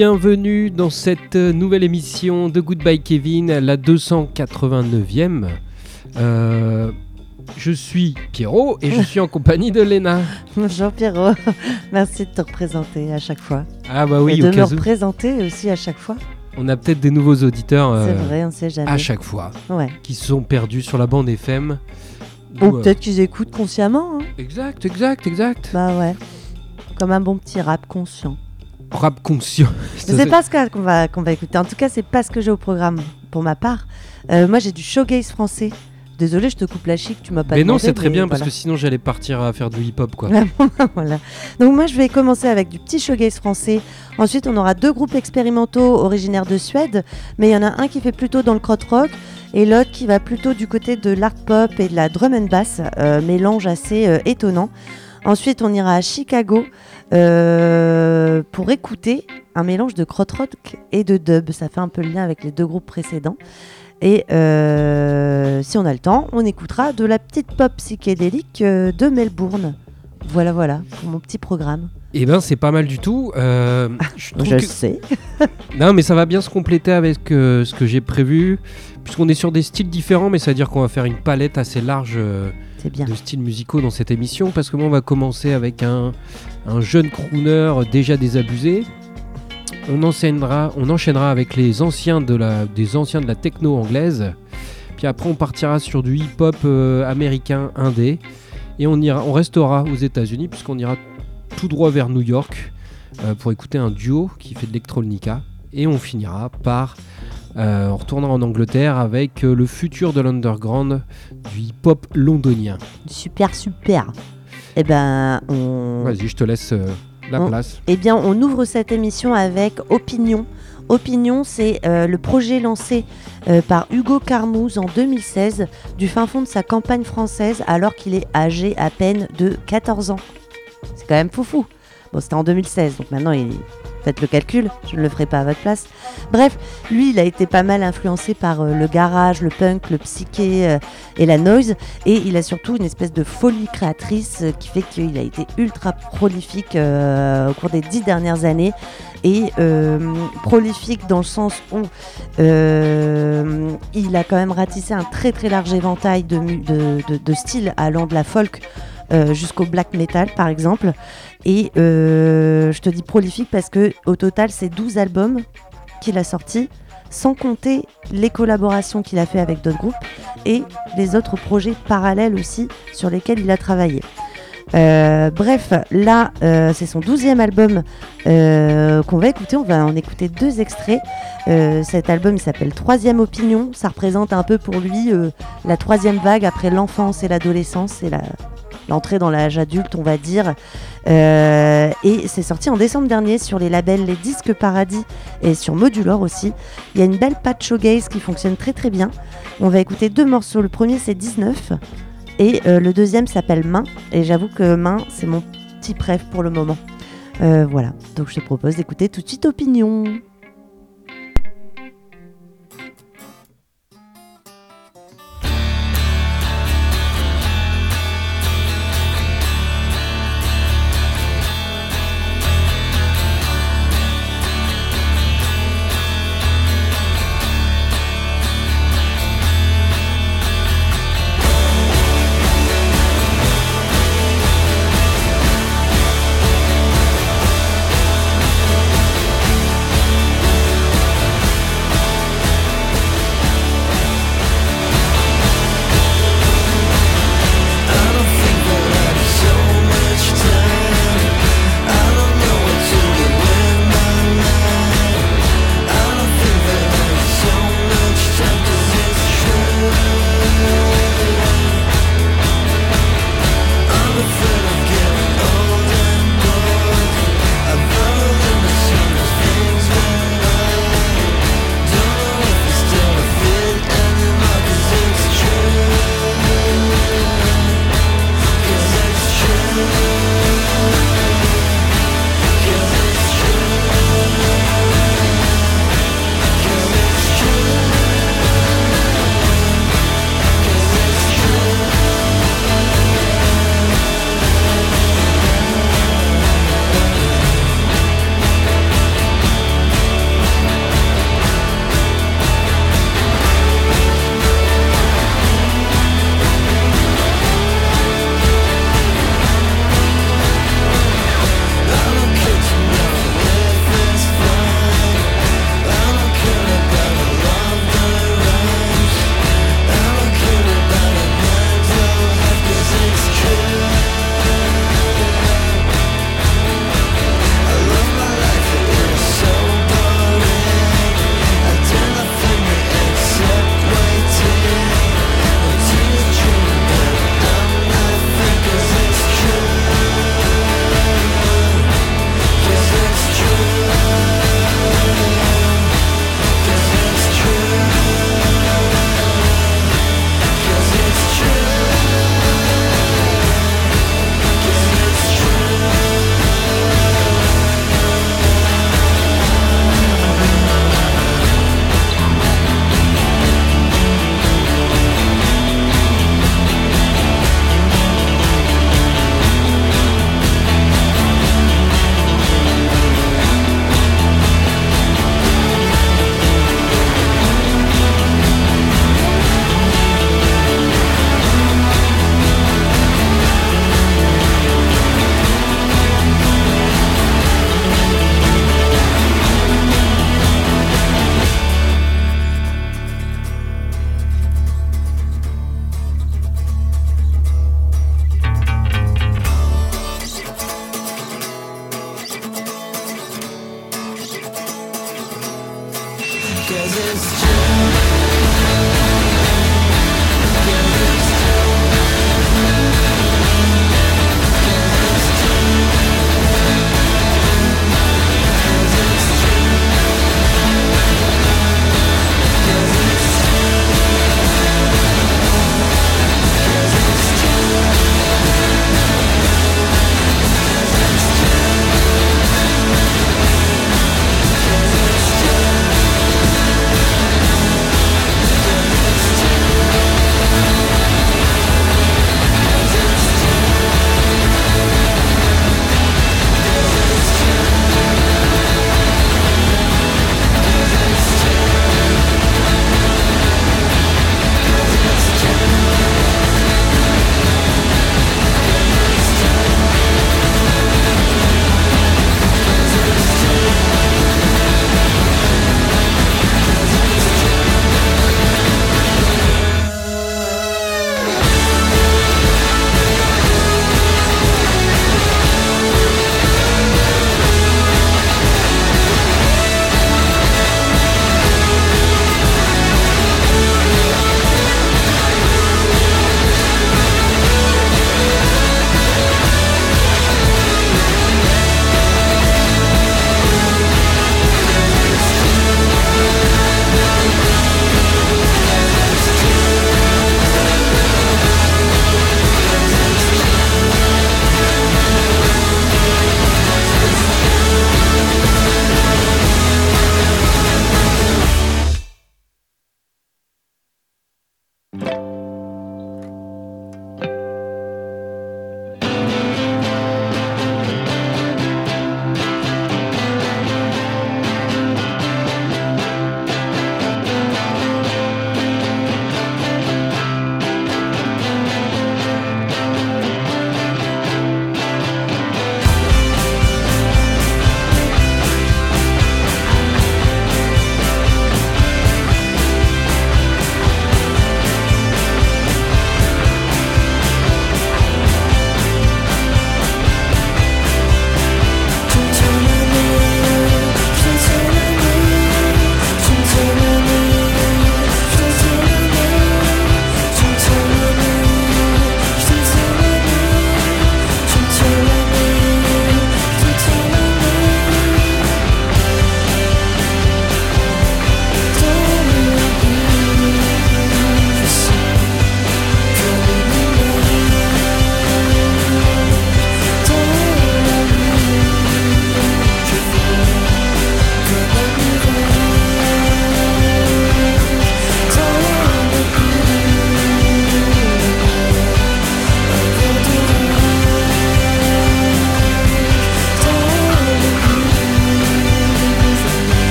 bienvenue dans cette nouvelle émission de Goodbye Kevin, la 289e. Euh, je suis Pierrot et je suis en compagnie de Léna. Bonjour Pierrot, merci de te représenter à chaque fois. Ah bah oui, Et de au me cas où. représenter aussi à chaque fois. On a peut-être des nouveaux auditeurs euh, vrai, on sait jamais. à chaque fois Ouais. qui se sont perdus sur la bande FM. Ou Ou, euh, peut-être qu'ils écoutent consciemment. hein. Exact, exact, exact. Bah ouais. Comme un bon petit rap conscient. Rap conscient. C'est pas ce qu'on va, qu'on va écouter. En tout cas, c'est pas ce que j'ai au programme pour ma part. Euh, moi, j'ai du showgaze français. Désolé, je te coupe la chic, tu m'as pas Mais non, c'est très bien parce que sinon j'allais partir à faire du hip-hop quoi. voilà. Donc moi, je vais commencer avec du petit showgaze français. Ensuite, on aura deux groupes expérimentaux originaires de Suède, mais il y en a un qui fait plutôt dans le krautrock et l'autre qui va plutôt du côté de l'art pop et de la drum and bass, euh, mélange assez euh, étonnant. Ensuite, on ira à Chicago euh, pour écouter un mélange de krautrock et de dub. Ça fait un peu le lien avec les deux groupes précédents. Et euh, si on a le temps, on écoutera de la petite pop psychédélique euh, de Melbourne. Voilà, voilà, pour mon petit programme. Et ben c'est pas mal du tout. Euh, je Je que- sais. Non, mais ça va bien se compléter avec euh, ce que j'ai prévu, puisqu'on est sur des styles différents, mais ça veut dire qu'on va faire une palette assez large euh, De styles musicaux dans cette émission, parce que moi, on va commencer avec un, un jeune crooner déjà désabusé. On enchaînera, on enchaînera avec les anciens de la, des anciens de la techno anglaise. Puis après, on partira sur du hip-hop euh, américain indé. Et on, ira, on restera aux États-Unis, puisqu'on ira tout droit vers New York euh, pour écouter un duo qui fait de l'electronica. Et on finira par. Euh, on retournera en Angleterre avec euh, le futur de l'underground du hip-hop londonien. Super, super. Eh ben, on... Vas-y, je te laisse euh, la On- place. Eh bien, on ouvre cette émission avec Opinion. Opinion, c'est euh, le projet lancé par Hugo Carmouze en 2016 du fin fond de sa campagne française alors qu'il est âgé à peine de 14 ans. C'est quand même foufou. Bon, c'était en 2016, donc maintenant, il... faites le calcul, je ne le ferai pas à votre place. Bref, lui, il a été pas mal influencé par euh, le garage, le punk, le psyché euh, et la noise. Et il a surtout une espèce de folie créatrice euh, qui fait qu'il a été ultra prolifique au cours des dix dernières années. Et prolifique dans le sens où il a quand même ratissé un très très large éventail de, de, styles allant de la folk jusqu'au black metal par exemple. Et euh, je te dis prolifique parce que au total c'est 12 albums qu'il a sortis sans compter les collaborations qu'il a fait avec d'autres groupes et les autres projets parallèles aussi sur lesquels il a travaillé. Euh, bref, là, euh, c'est son douzième album euh, qu'on va écouter. On va en écouter deux extraits. Euh, cet album, s'appelle Troisième Opinion. Ça représente un peu pour lui euh, la troisième vague après l'enfance et l'adolescence et la- l'entrée dans l'âge adulte, on va dire. Euh, et c'est sorti en décembre dernier sur les labels Les Disques Paradis et sur Modulor aussi. Il y a une belle patch showgaze qui fonctionne très très bien. On va écouter deux morceaux. Le premier, c'est 19. Et euh, le deuxième s'appelle Main. Et j'avoue que Main, c'est mon petit préf pour le moment. Euh, voilà. Donc je te propose d'écouter tout de suite. Opinion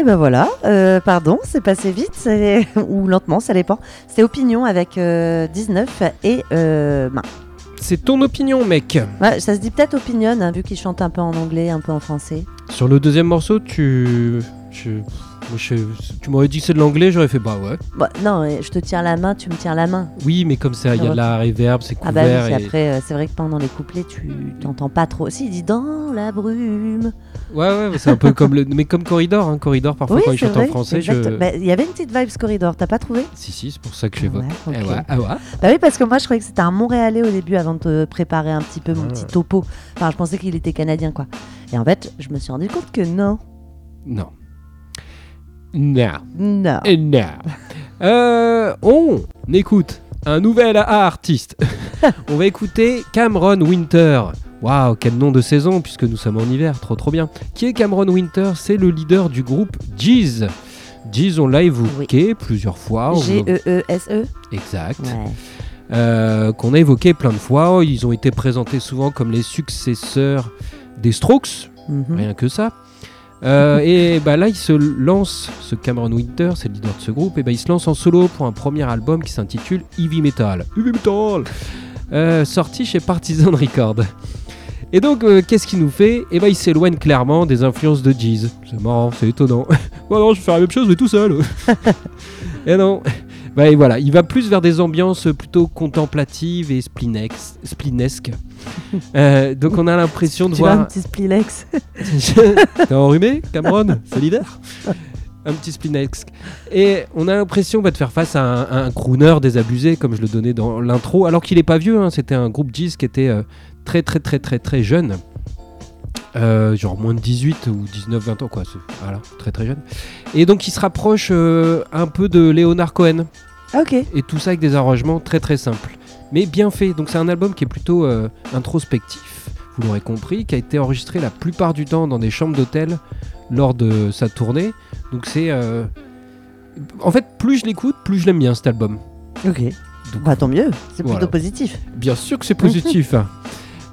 Et ben voilà, euh, pardon, c'est passé vite, ou lentement, ça dépend. C'est Opinion avec euh, 19 et euh, main. C'est ton opinion, mec. Ouais, ça se dit peut-être Opinion, hein, vu qu'il chante un peu en anglais, un peu en français. Sur le deuxième morceau, tu. moi, je- Tu m'aurais dit que c'est de l'anglais, j'aurais fait bah ouais. Bon, non, je te tiens la main, tu me tiens la main. Oui, mais comme ça, il y a de la reverb, c'est Ah bah couvert. oui, et- après, euh, c'est vrai que pendant les couplets, tu t'entends pas trop. Si, il dit dans la brume. Ouais, ouais, c'est un peu comme le. Mais comme Corridor, hein. Corridor, parfois oui, quand il c'est chante vrai, en français, exact. je. Bah, Il y avait une petite vibes corridor, t'as pas trouvé? Si, si, c'est pour ça que Ah j'évoque. Eh ok. ouais, ah ouais. Bah oui, parce que moi, je croyais que c'était un Montréalais au début avant de te préparer un petit peu mon Ah. petit topo. Enfin, je pensais qu'il était canadien, quoi. Et en fait, je me suis rendu compte que non. Non. Non. Non. Non. Euh, on écoute un nouvel artiste. on va écouter Cameron Winter. Waouh, quel nom de saison puisque nous sommes en hiver, trop trop bien. Qui est Cameron Winter? C'est le leader du groupe Jeez. Jeez, on l'a évoqué plusieurs fois. G-E-E-S-E Exact. Ouais. Euh, qu'on a évoqué plein de fois. Ils ont été présentés souvent comme les successeurs des Strokes, Mhm. rien que ça. Euh, et bah là, il se lance, ce Cameron Winter, c'est le leader de ce groupe, et bah il se lance en solo pour un premier album qui s'intitule Heavy Metal. Heavy Metal Euh, Sorti chez Partisan Records. Et donc, euh, qu'est-ce qu'il nous fait? Et bah il s'éloigne clairement des influences de Jeez. C'est marrant, c'est étonnant. ouais, non, je vais faire la même chose, mais tout seul. et non. Bah et voilà, il va plus vers des ambiances plutôt contemplatives et splinex- splinesques. Euh, donc on a l'impression de Tu veux un voir... petit splilex T'es enrhumé, Cameron l'hiver Un petit splinex. Et on a l'impression bah, de faire face à un, à un crooner désabusé, comme je le donnais dans l'intro, alors qu'il est pas vieux, hein, c'était un groupe Jeez qui était euh, très très très très très jeune. Euh, genre moins de 18 ou 19, 20 ans, quoi. c'est- Voilà, très très jeune. Et donc il se rapproche euh, un peu de Leonard Cohen. Ok. Et tout ça avec des arrangements très très simples. Mais bien fait. Donc c'est un album qui est plutôt euh, introspectif, vous l'aurez compris, qui a été enregistré la plupart du temps dans des chambres d'hôtel lors de sa tournée. Donc c'est... En fait, plus je l'écoute, plus je l'aime bien cet album. Ok. Donc, Bah tant mieux, c'est Voilà. plutôt positif. Bien sûr que c'est positif.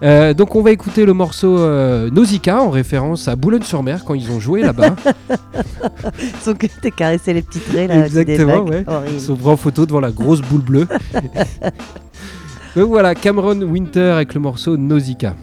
Euh, donc on va écouter le morceau euh, Nausicaa en référence à Boulogne-sur-Mer quand ils ont joué là-bas. Sauf que t'es caressé les petits traits là. Exactement, ouais. Ils se prend en photo devant la grosse boule bleue. Donc voilà, Cameron Winter avec le morceau. Nausicaa.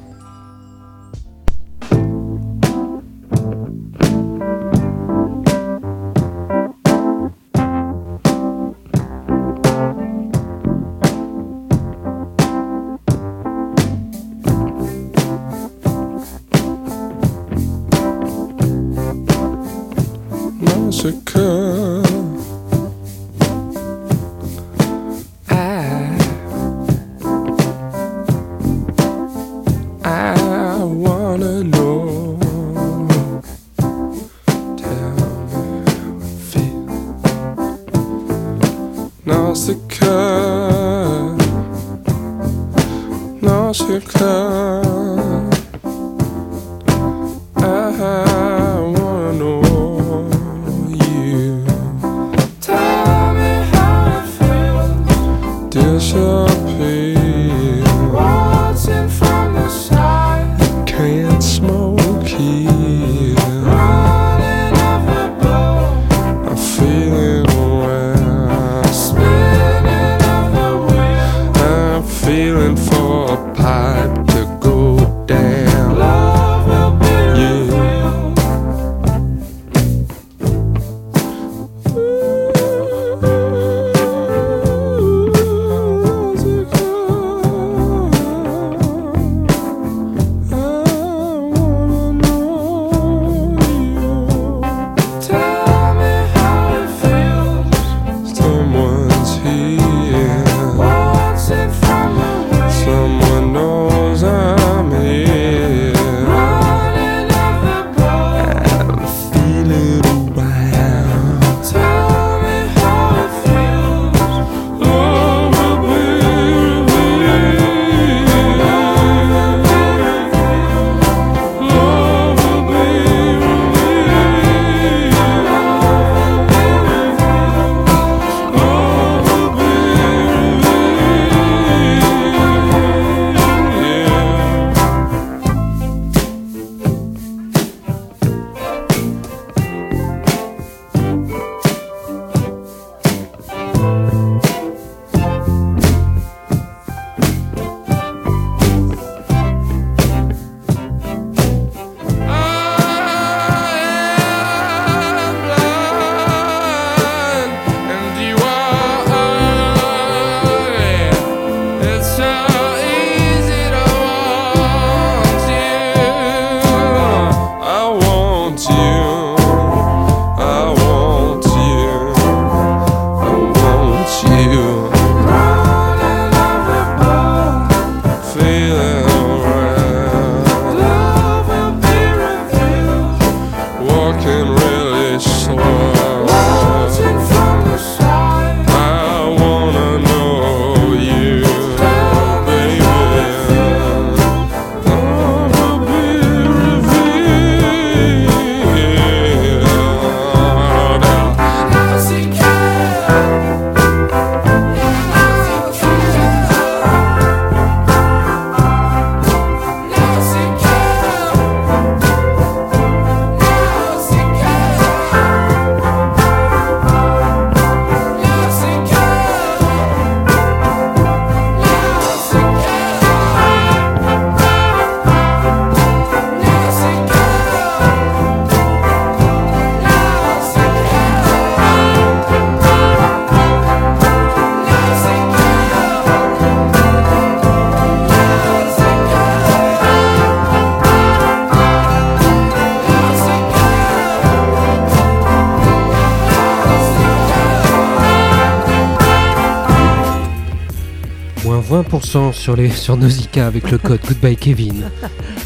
20% sur, les, sur Nausicaa avec le code Goodbye Kevin.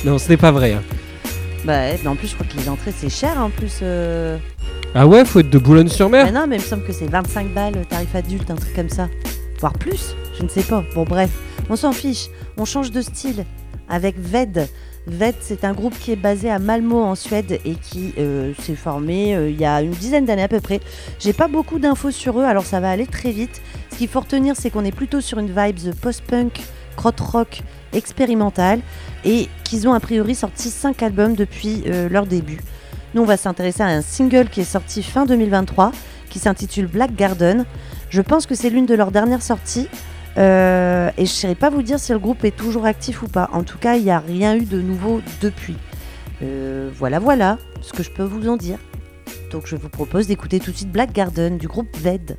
non, ce n'est pas vrai. hein. Bah, en plus, je crois que les entrées, c'est cher en plus. euh. Ah ouais, faut être de Boulogne-sur-Mer non, mais il me semble que c'est 25 balles, tarif adulte, un truc comme ça. Voire plus, je ne sais pas. Bon, bref, on s'en fiche. On change de style avec Ved. Ved, c'est un groupe qui est basé à Malmo en Suède et qui euh, s'est formé euh, il y a une dizaine d'années à peu près. J'ai pas beaucoup d'infos sur eux, alors ça va aller très vite. Qu'il faut retenir, c'est qu'on est plutôt sur une vibe post-punk, krautrock, expérimentale et qu'ils ont a priori sorti 5 albums depuis euh, leur début. Nous, on va s'intéresser à un single qui est sorti fin 2023 qui s'intitule Black Garden. Je pense que c'est l'une de leurs dernières sorties. euh, et je ne saurais pas vous dire si le groupe est toujours actif ou pas. En tout cas, il n'y a rien eu de nouveau depuis. Euh, voilà, voilà ce que je peux vous en dire. Donc je vous propose d'écouter tout de suite Black Garden du groupe Ved.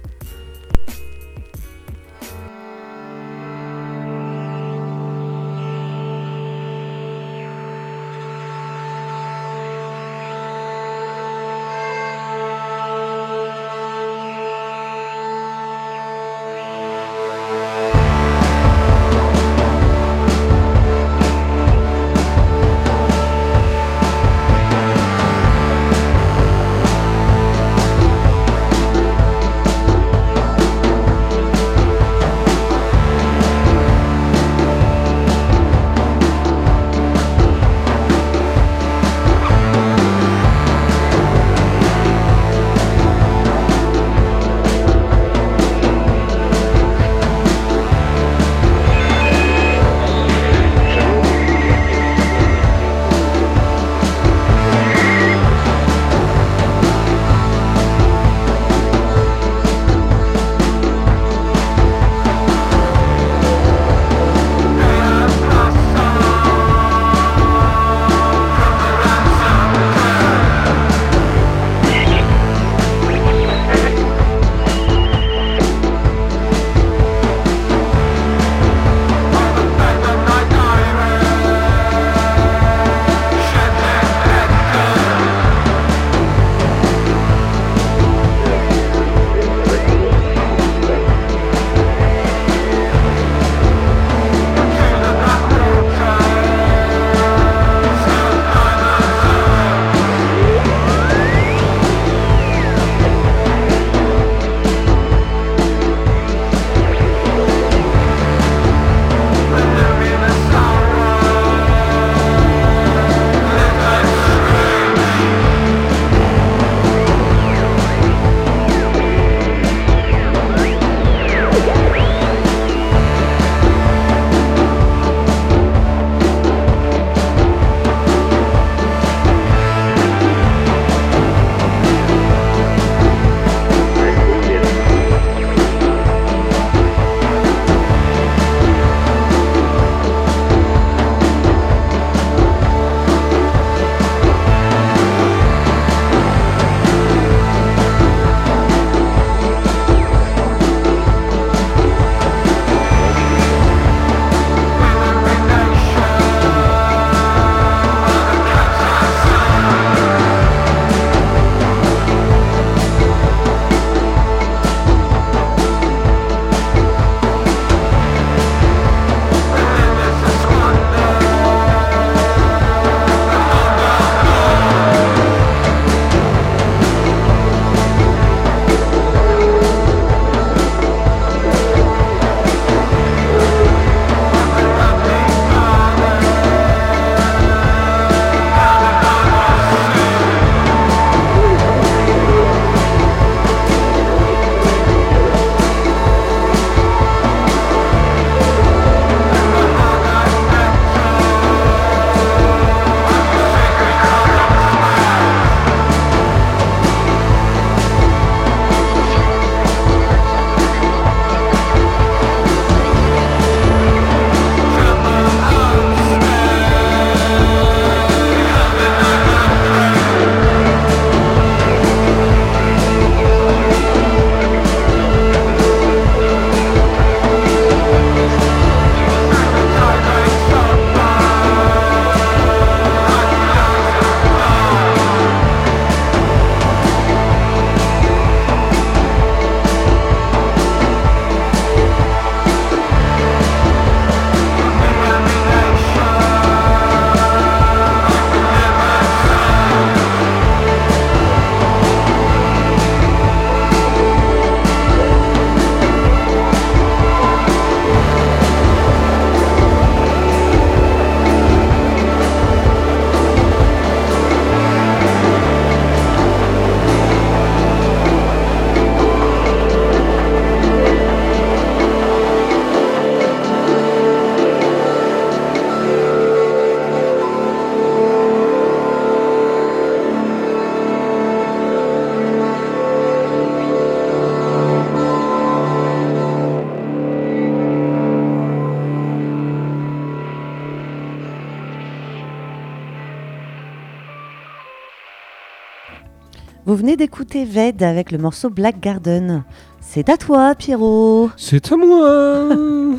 D'écouter Ved avec le morceau Black Garden. C'est à toi, Pierrot. C'est à moi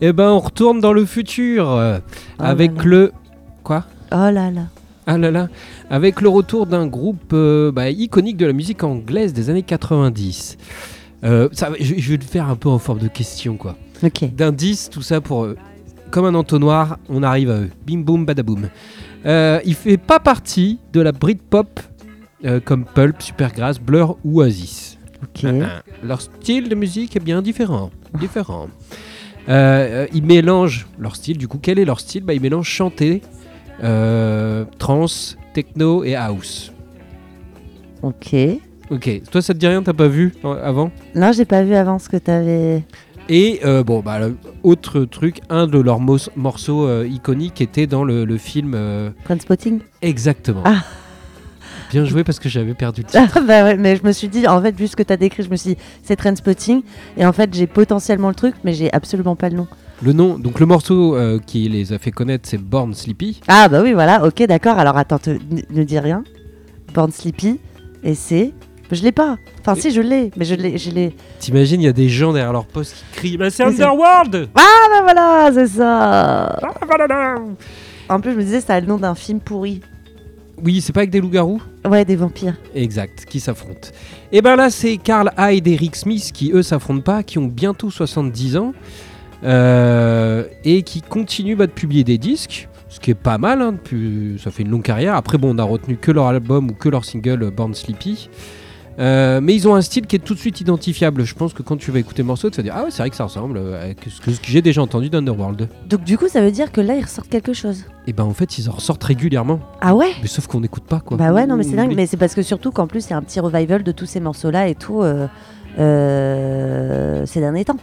Eh ben, on retourne dans le futur euh, Oh avec là là. le. Quoi? Oh là là. Ah là là Avec le retour d'un groupe euh, bah, iconique de la musique anglaise des années 90. Euh, ça, je, je vais le faire un peu en forme de question, quoi. Ok. D'indices, tout ça pour. comme un entonnoir, on arrive à eux. Bim boum badaboum. Euh, il fait pas partie de la Britpop euh, comme Pulp, Supergrass, Blur ou Oasis. Ah, ah. Leur style de musique est bien différent. différent. Euh, euh, ils mélangent leur style. Du coup, quel est leur style? Bah, Ils mélangent chanter, euh, trance, techno et house. Ok. Ok. Toi, ça te dit rien? T'as pas vu avant? Là, j'ai pas vu avant ce que t'avais. Et euh, bon, bah, autre truc, un de leurs morceaux euh, iconiques était dans le, le film. euh, Spotting exactement. Ah. Bien joué parce que j'avais perdu le titre. Ah bah ouais, mais je me suis dit, en fait, vu ce que t'as décrit, je me suis dit, c'est Trainspotting. Et en fait, j'ai potentiellement le truc, mais j'ai absolument pas le nom. Le nom, donc le morceau euh, qui les a fait connaître, c'est Born Sleepy. Ah bah oui, voilà, ok, d'accord. Alors attends, te- ne, ne dis rien. Born Sleepy. Et c'est? Je l'ai pas. Enfin, si, je l'ai, mais je l'ai. Je l'ai... T'imagines, il y a des gens derrière leur poste qui crient Mais c'est Mais c'est- Underworld Ah bah voilà, c'est ça Ah, voilà. En plus, je me disais, ça a le nom d'un film pourri. Oui, c'est pas avec des loups-garous Ouais, des vampires. Exact, qui s'affrontent. Et ben là, c'est Carl Hyde et Rick Smith qui, eux, s'affrontent pas, qui ont bientôt 70 ans euh, et qui continuent bah, de publier des disques, ce qui est pas mal, hein, depuis- ça fait une longue carrière. Après, bon, on a retenu que leur album ou que leur single euh, Born Sleepy. Euh, mais ils ont un style qui est tout de suite identifiable. Je pense que quand tu vas écouter le morceau, tu vas dire Ah ouais, c'est vrai que ça ressemble euh, à ce que, ce que j'ai déjà entendu d'Underworld. Donc, du coup, ça veut dire que là, ils ressortent quelque chose. Et ben en fait, ils en ressortent régulièrement. Ah ouais? Mais sauf qu'on n'écoute pas quoi. Bah ouais, non, mais c'est dingue. Mais- c'est parce que surtout qu'en plus, il y a un petit revival de tous ces morceaux-là et tout euh, euh, ces derniers temps.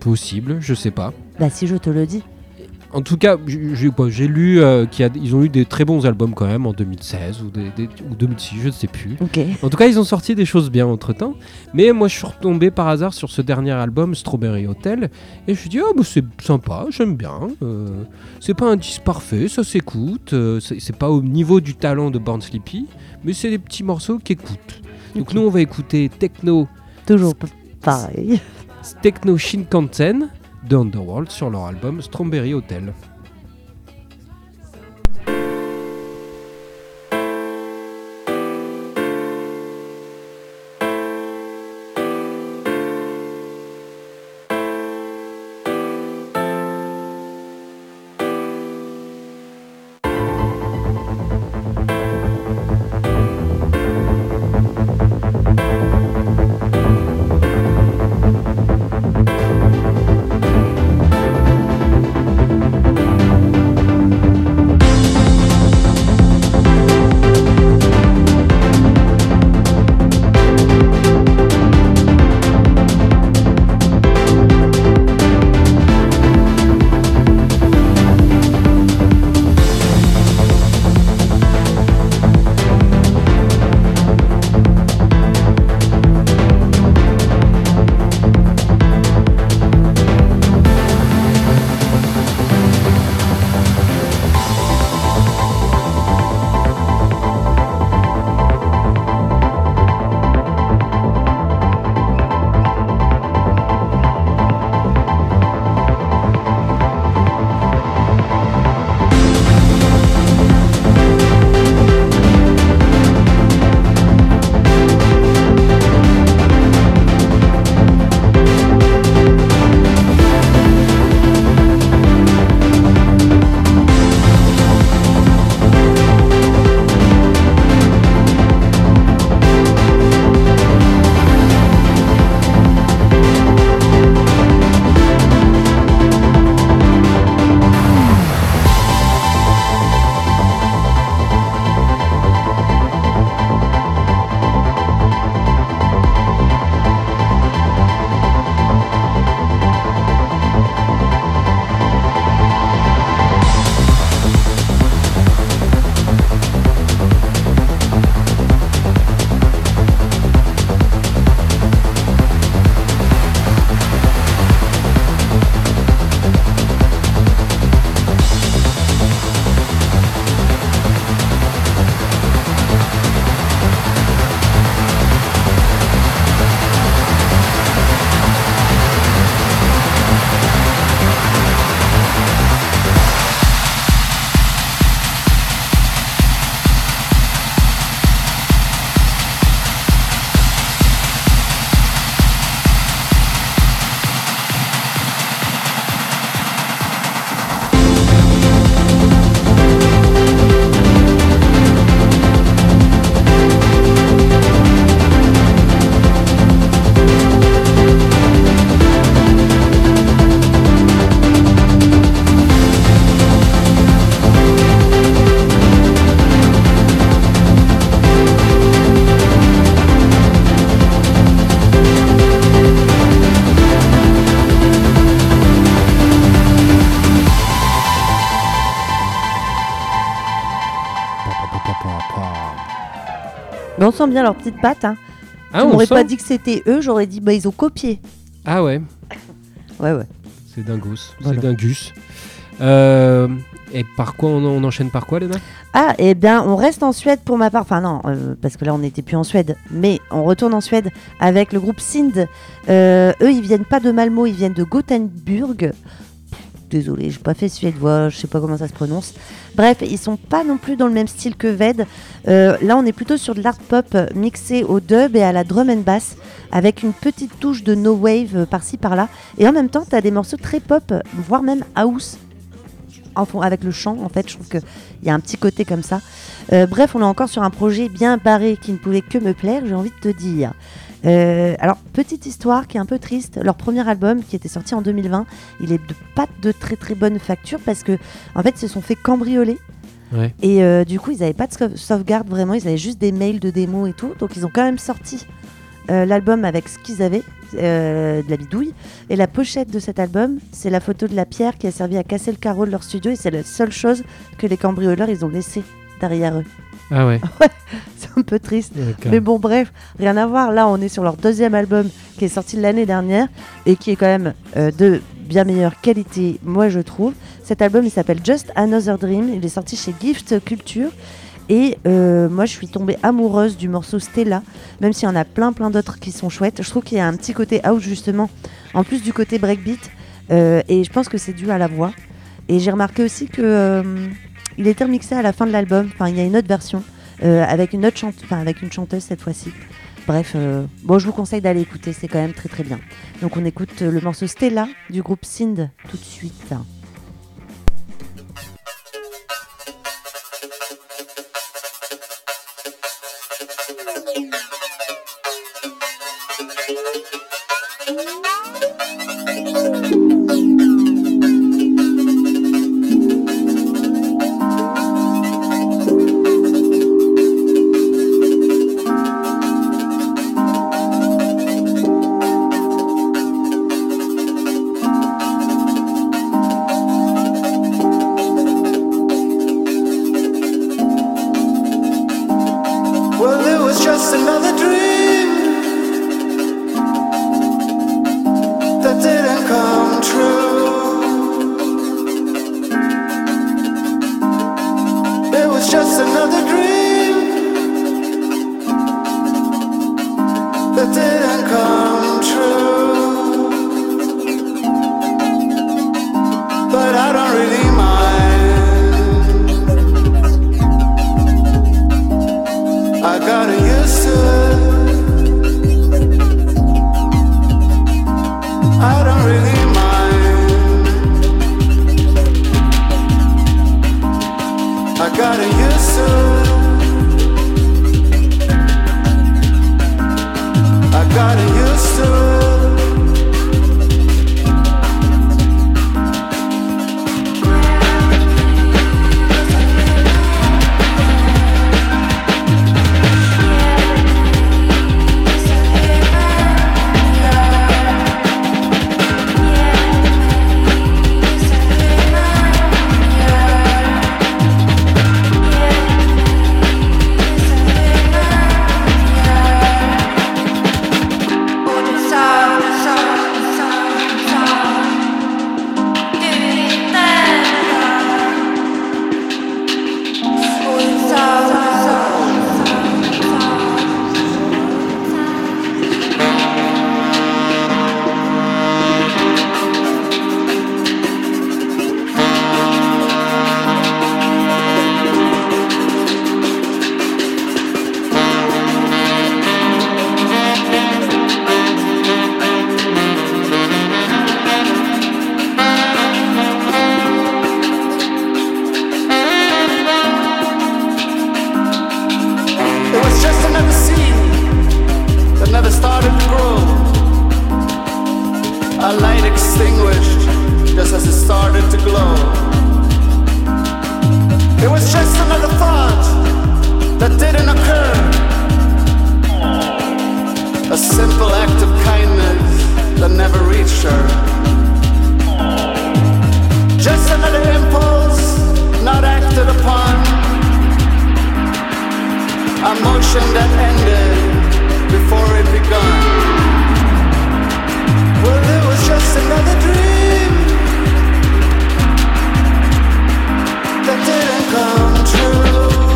Possible, je sais pas. Bah si je te le dis. En tout cas, j'ai j'ai- quoi, j'ai lu euh, qu'ils ont eu des très bons albums quand même en 2016 ou, des- des- ou 2006, je ne sais plus. En tout cas, ils ont sorti des choses bien entre temps. Mais moi, je suis retombé par hasard sur ce dernier album, Strawberry Hotel. Et je me suis dit, oh, bah, c'est sympa, j'aime bien. Euh, c'est pas un disque parfait, ça s'écoute. euh, c'est pas au niveau du talent de Born Sleepy. Mais c'est des petits morceaux qui écoutent. Donc, nous, on va écouter Techno, Toujours pareil. Techno Shinkansen de Underworld sur leur album Strawberry Hotel. Sent bien leurs petites pattes. Hein. Ah, on m'aurais sent pas dit que c'était eux, j'aurais dit bah ils ont copié. Ah ouais, Ouais ouais. c'est dingus. Voilà. C'est dingus. Euh, et par quoi on, on enchaîne par quoi, Léna? Ah, et bien, on reste en Suède pour ma part. Enfin, non, euh, parce que là, on n'était plus en Suède. Mais on retourne en Suède avec le groupe Sind. Euh, eux, ils viennent pas de Malmo, ils viennent de Gothenburg. Désolé, j'ai pas fait suédois, je sais pas comment ça se prononce. Bref, ils sont pas non plus dans le même style que Ved. Euh, là, on est plutôt sur de l'art pop mixé au dub et à la drum and bass, avec une petite touche de no wave euh, par-ci par-là. Et en même temps, tu as des morceaux très pop, voire même house, en avec le chant. En fait, je trouve qu'il y a un petit côté comme ça. Euh, bref, on est encore sur un projet bien barré qui ne pouvait que me plaire, j'ai envie de te dire. Euh, alors, petite histoire qui est un peu triste. Leur premier album, qui était sorti en 2020, il est de pas de très très bonne facture parce que, en fait, ils se sont fait cambrioler. Ouais. Et euh, du coup, ils n'avaient pas de sau- sauvegarde vraiment, ils avaient juste des mails de démos et tout. Donc, ils ont quand même sorti euh, l'album avec ce qu'ils avaient, euh, de la bidouille. Et la pochette de cet album, c'est la photo de la pierre qui a servi à casser le carreau de leur studio. Et c'est la seule chose que les cambrioleurs, ils ont laissé derrière eux. Ah ouais. C'est un peu triste. Mais bon, bref, rien à voir. Là, on est sur leur deuxième album qui est sorti l'année dernière et qui est quand même euh, de bien meilleure qualité, moi je trouve. Cet album, il s'appelle Just Another Dream. Il est sorti chez Gift Culture. Et euh, moi, je suis tombée amoureuse du morceau Stella, même s'il y en a plein, plein d'autres qui sont chouettes. Je trouve qu'il y a un petit côté house, justement, en plus du côté breakbeat. Euh, et je pense que c'est dû à la voix. Et j'ai remarqué aussi que il était remixé à la fin de l'album. Enfin, il y a une autre version euh, avec une autre chante, avec une chanteuse cette fois-ci. Bref, euh, bon, je vous conseille d'aller écouter, c'est quand même très très bien. Donc on écoute euh, le morceau Stella du groupe Sind tout de suite. A light extinguished just as it started to glow. It was just another thought that didn't occur. A simple act of kindness that never reached her. Just another impulse not acted upon. A motion that ended before it begun. Was just another dream that didn't come true.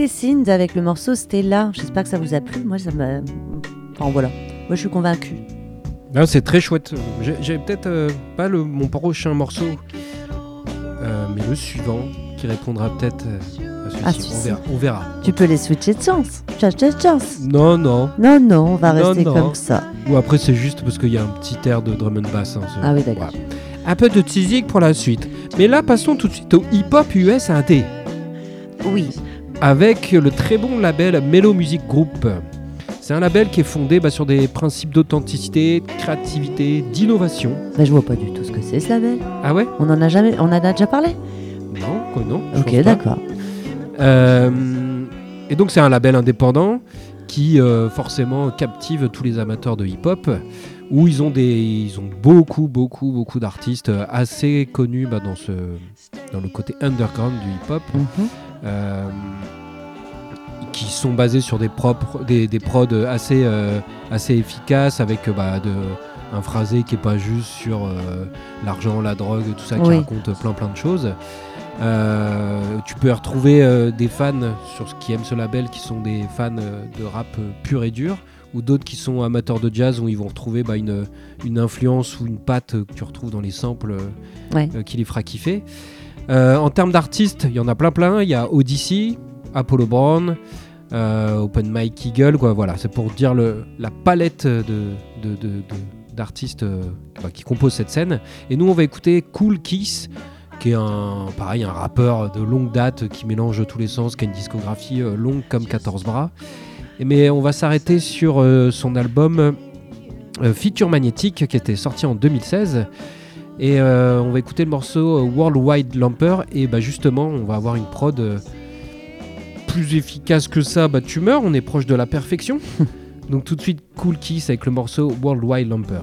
C'était Sins avec le morceau Stella. J'espère que ça vous a plu. Moi, ça m'a. Enfin voilà. Moi, je suis convaincue. Ah, c'est très chouette. J'ai peut-être euh, pas le, mon prochain morceau, euh, mais le suivant qui répondra peut-être euh, à celui-ci. Ah, on, verra, on verra. Tu peux les switcher de chance. Chance. Non, non. Non, non, on va Non, rester non. comme ça. Ou après, c'est juste parce qu'il y a un petit air de drum and bass. hein, Ah oui, d'accord. Voilà. Un peu de teasing pour la suite. Mais là, passons tout de suite au hip-hop US indé. Oui. Avec le très bon label Mellow Music Group. C'est un label qui est fondé bah, sur des principes d'authenticité, de créativité, d'innovation. Bah, je vois pas du tout ce que c'est ce label. Ah ouais? On en a jamais. On en a déjà parlé? Non, quoi, non. Ok, d'accord. Euh, et donc c'est un label indépendant qui euh, forcément captive tous les amateurs de hip-hop, où ils ont, des, ils ont beaucoup, beaucoup, beaucoup d'artistes assez connus bah, dans, ce, dans le côté underground du hip-hop. Mhm. Qui sont basés sur des, propres, des, des prods assez, euh, assez efficaces avec euh, bah, de, un phrasé qui est pas juste sur euh, l'argent, la drogue, tout ça, qui Oui. raconte plein plein de choses. Euh, tu peux retrouver euh, des fans sur ce qui aiment ce label qui sont des fans euh, de rap euh, pur et dur ou d'autres qui sont amateurs de jazz où ils vont retrouver bah, une, une influence ou une patte euh, que tu retrouves dans les samples euh, Ouais. euh, qui les fera kiffer. Euh, en termes d'artistes, il y en a plein plein. Il y a Odyssey, Apollo Brown, euh, Open Mike Eagle, quoi. Voilà, c'est pour dire la palette d'artistes euh, bah, qui composent cette scène. Et nous, on va écouter Cool Kiss, qui est un pareil un rappeur de longue date qui mélange tous les sens, qui a une discographie longue comme 14 bras. Mais on va s'arrêter sur son album Feature Magnétique qui était sorti en 2016. Et euh, on va écouter le morceau euh, Worldwide Lamper. Et bah justement, on va avoir une prod euh, plus efficace que ça. Bah tu meurs, on est proche de la perfection. Donc tout de suite, Cool Kiss avec le morceau Worldwide Lamper.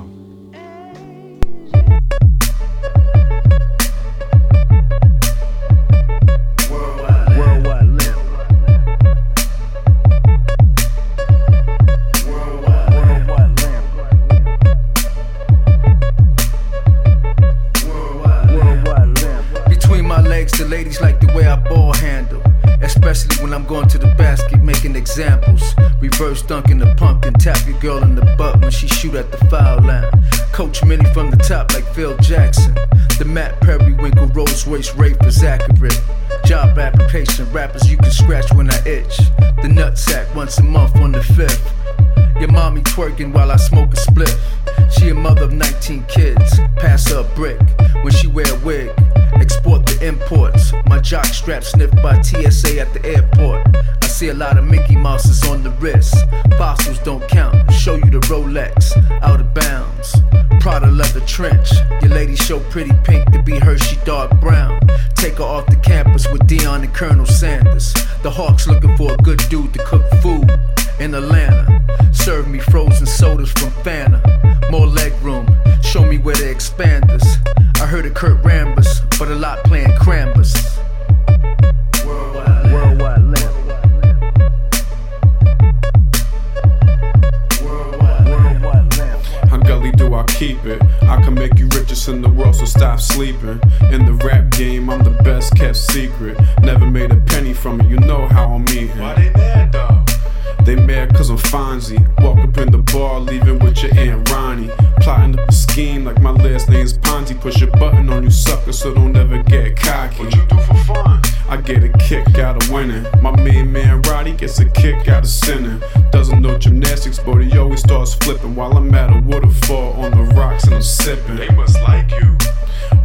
Like my last name's Ponzi. Push a button on you sucker, so don't ever get cocky. What you do for fun? I get a kick out of winning. My main man Roddy gets a kick out of sinning. Doesn't know gymnastics, but he always starts flipping while I'm at a waterfall on the rocks and I'm sipping. They must like you.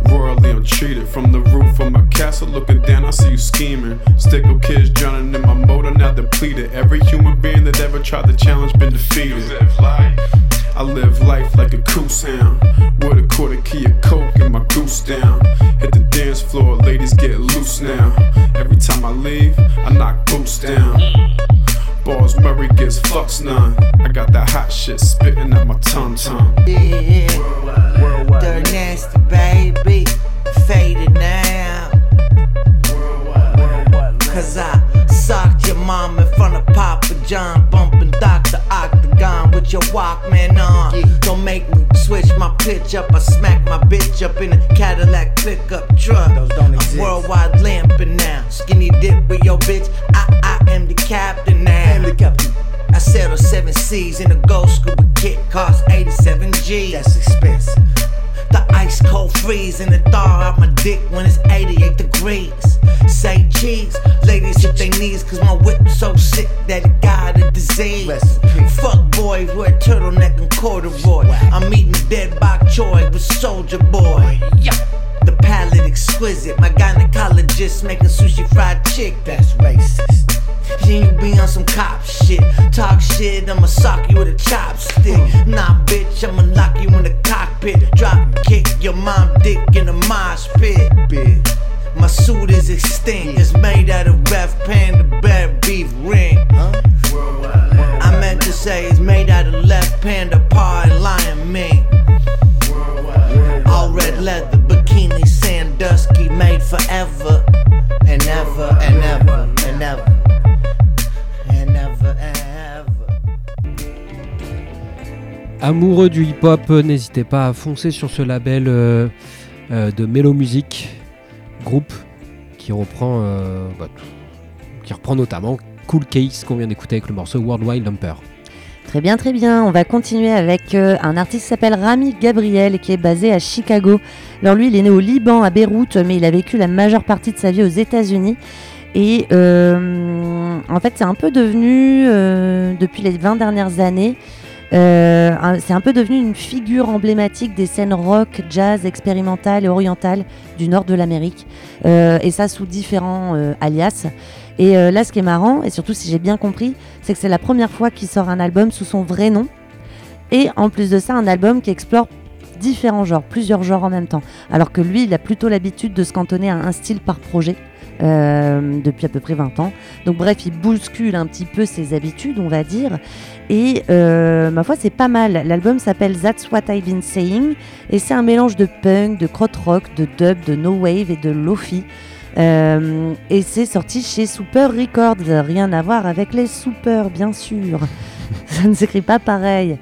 Royally untreated from the roof of my castle, looking down. I see you scheming. Stickle kids drowning in my motor, now depleted. Every human being that ever tried to challenge been defeated. I live life like a coos hound with a quarter key of coke and my goose down. Hit the dance floor, ladies get loose now. Every time I leave, I knock boots down. Balls Murray gets fucks none. I got that hot shit spitting at my tongue tongue. Yeah, Worldwide Dirty limp. nasty baby, faded now. Worldwide limp. Cause I socked your mom in front of Papa John, bumping Dr. Octagon with your Walkman on. Don't make me switch my pitch up. I smack my bitch up in a Cadillac pickup truck. Those don't I'm exist. worldwide lamping now. Skinny dip with your bitch. I, I am the captain now. I settled seven C's in a gold scuba kit, cost 87 G's. That's expensive. The ice cold freeze and the thaw out my dick when it's 88 degrees. Say cheese, ladies hit their knees cause my whip so sick that it got a disease. In. Fuck boys wear turtleneck and corduroy. I'm eating dead bok choy with soldier boy. Yeah. The palate exquisite, my gynecologist making sushi fried chick. That's racist. Then you be on some cop shit. Talk shit, I'ma sock you with a chopstick. Nah, bitch, I'ma lock you in the cockpit. Drop kick your mom dick in a mosh pit. Big. My suit is extinct. It's made out of ref panda bear beef ring. Limp. I meant to say it's made out of left panda Amoureux du hip-hop, euh, n'hésitez pas à foncer sur ce label euh, euh, de Mellow Music, groupe qui reprend, bah, qui reprend notamment Cool Case qu'on vient d'écouter avec le morceau Worldwide Lumper. Très bien, très bien. On va continuer avec un artiste qui s'appelle Rami Gabriel qui est basé à Chicago. Alors lui, il est né au Liban, à Beyrouth, mais il a vécu la majeure partie de sa vie aux États-Unis. Et en fait, c'est un peu devenu, depuis les 20 dernières années, euh, c'est un peu devenu une figure emblématique des scènes rock, jazz, expérimentales et orientales du nord de l'Amérique. Euh, et ça sous différents euh, alias. Et là, ce qui est marrant, et surtout si j'ai bien compris, c'est que c'est la première fois qu'il sort un album sous son vrai nom. Et en plus de ça, un album qui explore différents genres, plusieurs genres en même temps. Alors que lui, il a plutôt l'habitude de se cantonner à un style par projet. Euh, depuis à peu près 20 ans. Donc bref, il bouscule un petit peu ses habitudes, on va dire. Et euh, ma foi, c'est pas mal. L'album s'appelle That's What I've Been Saying. Et c'est un mélange de punk, de krautrock, de dub, de no wave et de lofi. Euh, et c'est sorti chez Super Records. Rien à voir avec les Super, bien sûr. Ça ne s'écrit pas pareil.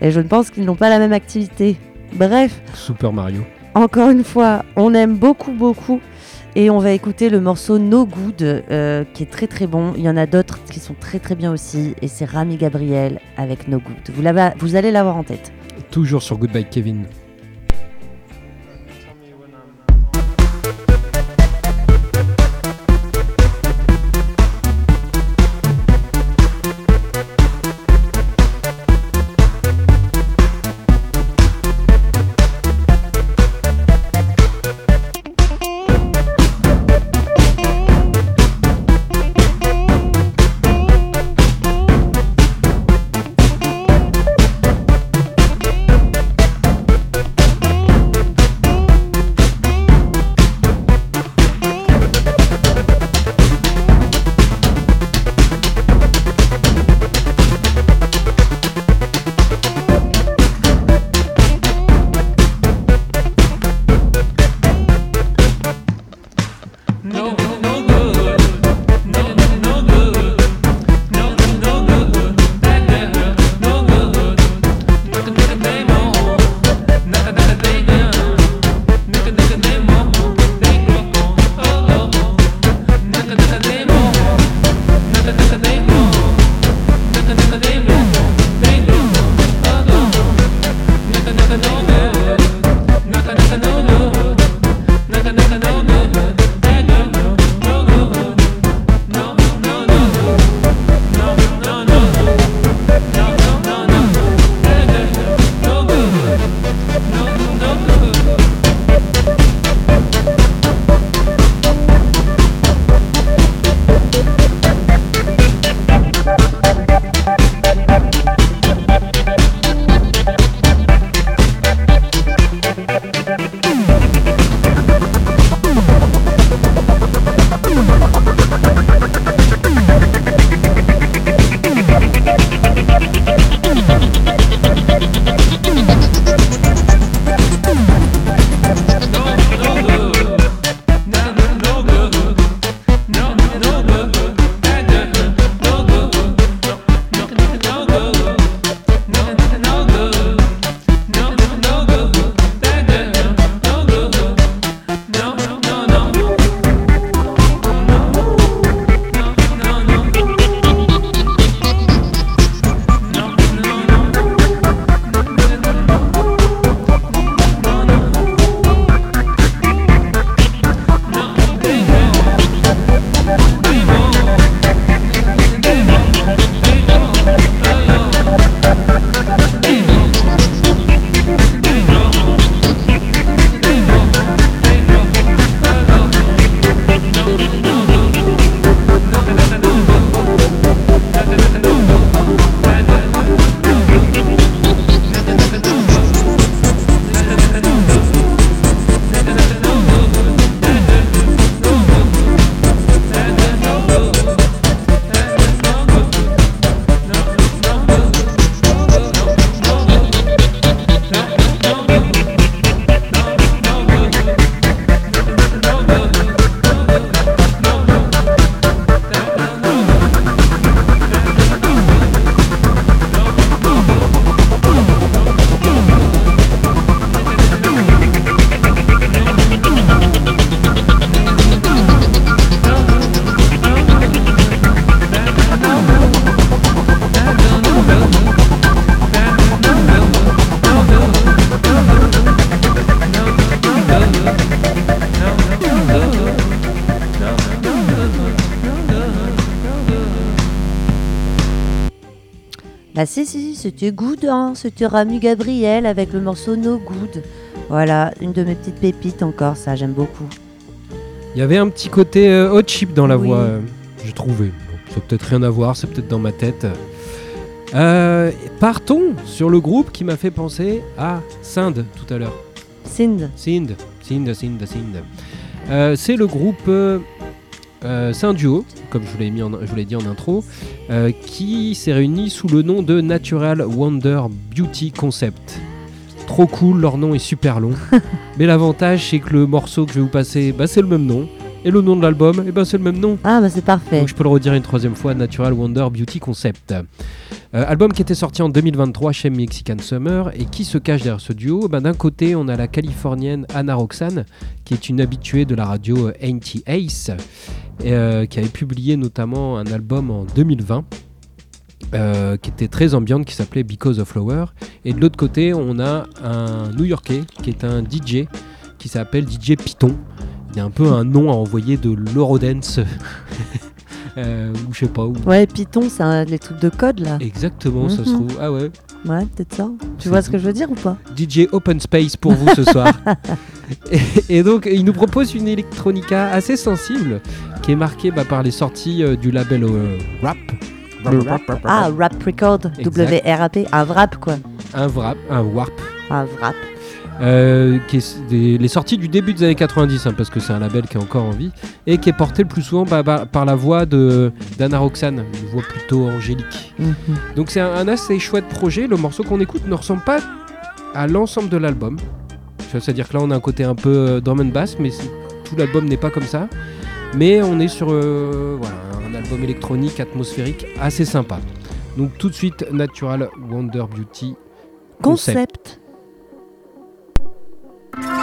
Et je ne pense qu'ils n'ont pas la même activité. Bref, Super Mario. encore une fois, on aime beaucoup, beaucoup. Et on va écouter le morceau No Good, euh, qui est très très bon. Il y en a d'autres qui sont très très bien aussi. Et c'est Rami Gabriel avec No Good. Vous, vous allez l'avoir en tête. Toujours sur Goodbye Kevin. Bah si, si, c'était good, hein. c'était Rami Gabriel avec le morceau No Good. Voilà, une de mes petites pépites encore, ça j'aime beaucoup. Il y avait un petit côté euh, hot chip dans la Oui. voix, euh, j'ai trouvé. Bon, ça peut-être rien à voir, c'est peut-être dans ma tête. Euh, partons sur le groupe qui m'a fait penser à Sind tout à l'heure. Sind. Sind, Sind, Sind, Sind. Euh, c'est le groupe, euh, c'est un duo, comme je vous l'ai mis, en- je vous l'ai dit en intro, euh, qui s'est réuni sous le nom de Natural Wonder Beauty Concept. Trop cool, leur nom est super long. Mais l'avantage, c'est que le morceau que je vais vous passer, bah, c'est le même nom. Et le nom de l'album, eh ben, c'est le même nom. Ah bah c'est parfait. Donc je peux le redire une troisième fois, Natural Wonder Beauty Concept. Euh, album qui était sorti en 2023 chez Mexican Summer et qui se cache derrière ce duo Ben, D'un côté, on a la californienne Anna Roxanne, qui est une habituée de la radio euh, Ainty Ace, et, euh, qui avait publié notamment un album en 2020. euh, qui était très ambiante, qui s'appelait Because of Flower. Et de l'autre côté, on a un New-Yorkais qui est un DJ qui s'appelle DJ Python. Il a un peu un nom à envoyer de l'Eurodance. Euh, ou je sais pas où. Ouais, Python, c'est un- les trucs de code là. Exactement, ça se Mhm. trouve. Ah ouais. Ouais, peut-être ça. Tu vois ce que je veux dire ou pas? DJ Open Space pour vous ce soir. et, et donc, il nous propose une electronica assez sensible qui est marquée bah, par les sorties euh, du label euh, Rap. Ah, Rap Record. W-R-A-P, un wrap quoi. Un Wrap, un Warp. Un wrap. Euh, qui est des- les sorties du début des années 90, hein, parce que c'est un label qui est encore en vie, et qui est porté le plus souvent par la voix de d'Anna Roxane, une voix plutôt angélique. Mhm. Donc c'est un, un assez chouette projet. Le morceau qu'on écoute ne ressemble pas à l'ensemble de l'album. C'est-à-dire que là on a un côté un peu euh, drum and bass, mais tout l'album n'est pas comme ça. Mais on est sur euh, voilà, un album électronique, atmosphérique, assez sympa. Donc tout de suite, Natural Wonder Beauty. Concept. Concept. Bye.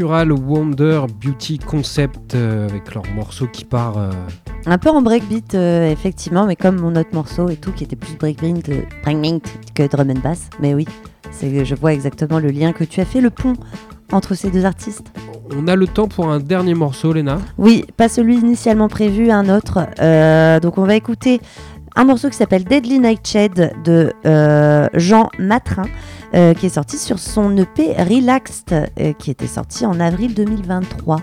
Natural Wonder Beauty Concept euh, avec leur morceau qui part. euh, Un peu en breakbeat, euh, effectivement, mais comme mon autre morceau et tout, qui était plus breakbeat, breakbeat que drum and bass. Mais oui, c'est, je vois exactement le lien que tu as fait, le pont entre ces deux artistes. On a le temps pour un dernier morceau, Léna. Oui, pas celui initialement prévu, un autre. Donc on va écouter un morceau qui s'appelle Deadly Nightshade de Jean Matrin, euh, qui est sorti sur son EP Relaxed, euh, qui était sorti en avril 2023.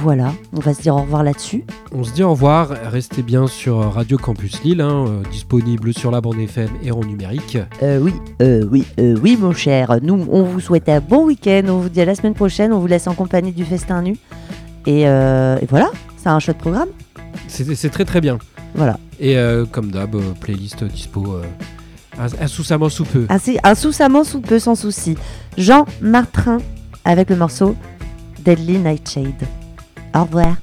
Voilà, on va se dire au revoir là-dessus. On se dit au revoir. Restez bien sur Radio Campus Lille, hein, euh, disponible sur la bande FM et en numérique. Euh, oui, euh, oui, oui, mon cher. Nous, on vous souhaite un bon week-end. On vous dit à la semaine prochaine. On vous laisse en compagnie du festin nu. Et, et voilà, c'est un chouette programme. C'est très très bien. Voilà. Et comme d'hab, playlist dispo ins- incessamment sous peu. Assez, insouciamment sous peu, sans souci. Jean Martrin avec le morceau Deadly Nightshade. Au revoir.